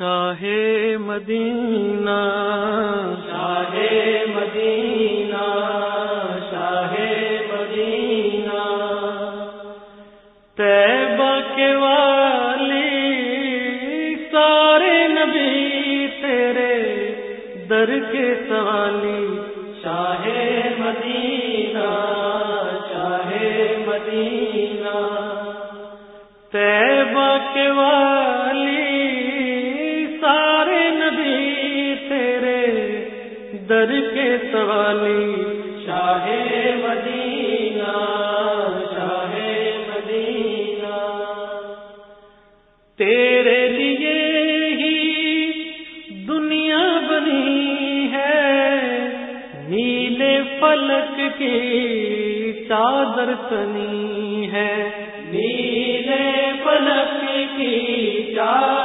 شاہ مدینہ۔ شاہ مدینہ شاہ مدینہ۔ تیبہ کے والی سارے نبی تیرے در کے سوالی شاہ مدینہ شاہ مدینہ۔ تیبہ کے والی سوالی شاہ مدینہ شاہ مدینہ۔ تیرے لیے ہی دنیا بنی ہے، نیلے فلک کی چادر تنی ہے۔ نیلے پلک کی چادر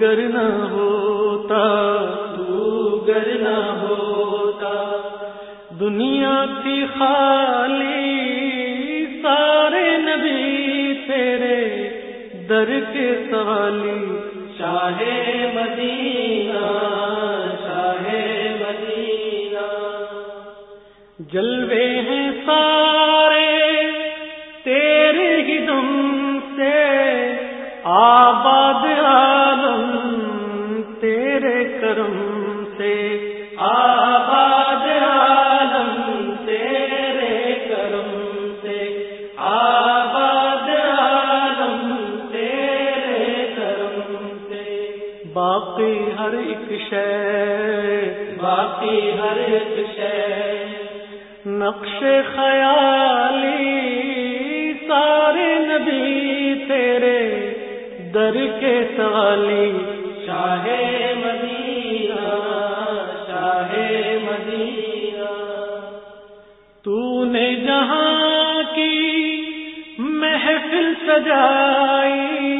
گر نہ ہوتا تو گر نہ ہوتا۔ دنیا تھی خالی سارے نبی تیرے در کے سوالی۔ شاہ مدینہ شاہ مدینہ۔ جلوے ہیں سارے شے باقی ہر ایک شے۔ نقش خیالی سارے نبی تیرے در کے سوالی شاہ مدینہ شاہ مدینہ۔ تو نے جہاں کی محفل سجائی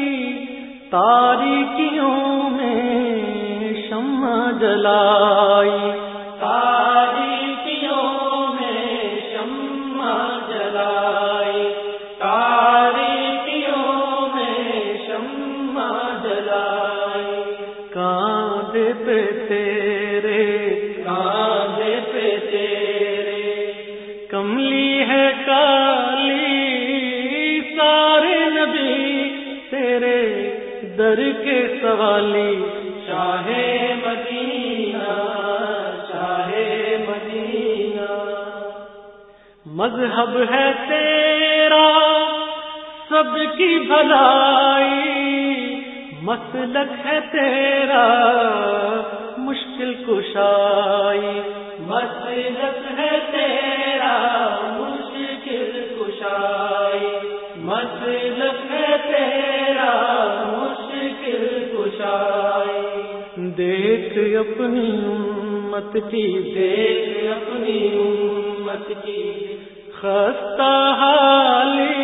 تاریکیوں جلائی میں شمع جلائی۔ میں شمع جلائی۔ پہ تیرے۔ پہ تیرے۔ کملی ہے کالی۔ سارے نبی تیرے در کے سوالی۔ شاہ مدینہ شاہ مدینہ۔ مذہب ہے تیرا، سب کی بھلائی۔ مسلک ہے تیرا، مشکل کشائی۔ مسلک ہے تیرا، مشکل کشائی۔ مسلک ہے تیرا، مشکل کشائی۔ دیکھ اپنی امت کی، دیکھ اپنی امت کی۔ خستہ حالی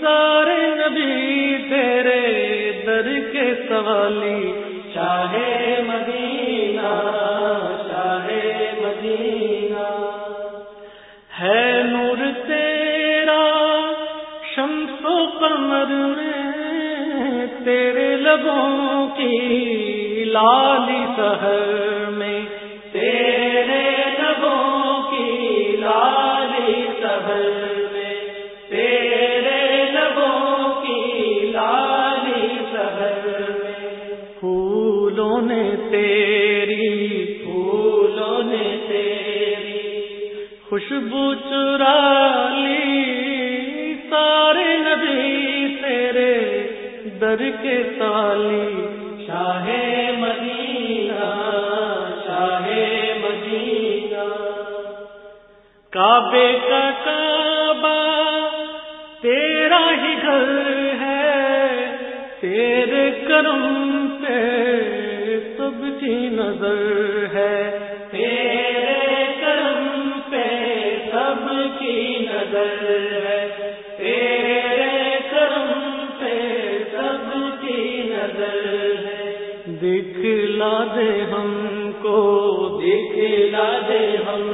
سارے نبی تیرے در کے سوالی۔ شاہ مدینہ شاہ مدینہ۔ ہے نور تیرا، شمس و قمر میں تیرے لبوں کی لالی سہر میں تیرے لبوں کی لالی سہر میں تیرے لبوں کی لالی سہر میں پھولوں نے تیری پھولوں نے تیری خوشبو چرا لی سارے نبی تیرے در کے سالی کا کعبہ تیرا ہی گھر ہے، تیرے کرم پہ سب کی نظر ہے۔ تیرے کرم پہ سب کی نظر ہے۔ تیرے کرم پہ سب کی نظر ہے۔ دکھلا دے ہم کو، دکھلا دے ہم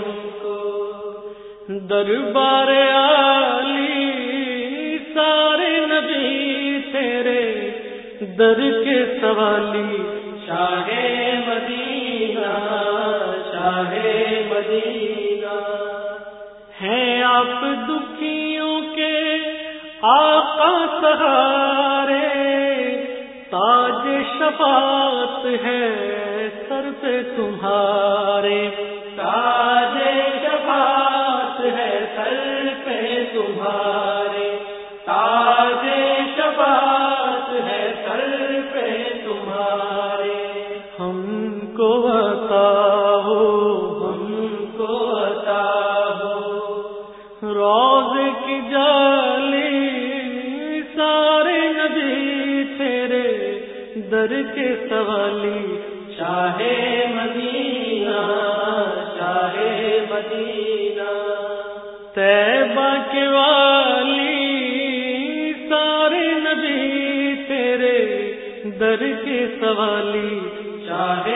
دربار علی سارے نبی تیرے در کے سوالی۔ شاہ مدینہ شاہ مدینہ۔ ہے آپ دکھیوں کے آقا سہارے، تاج شفاعت ہے سر پہ تمہارے۔ تاج والی چاہے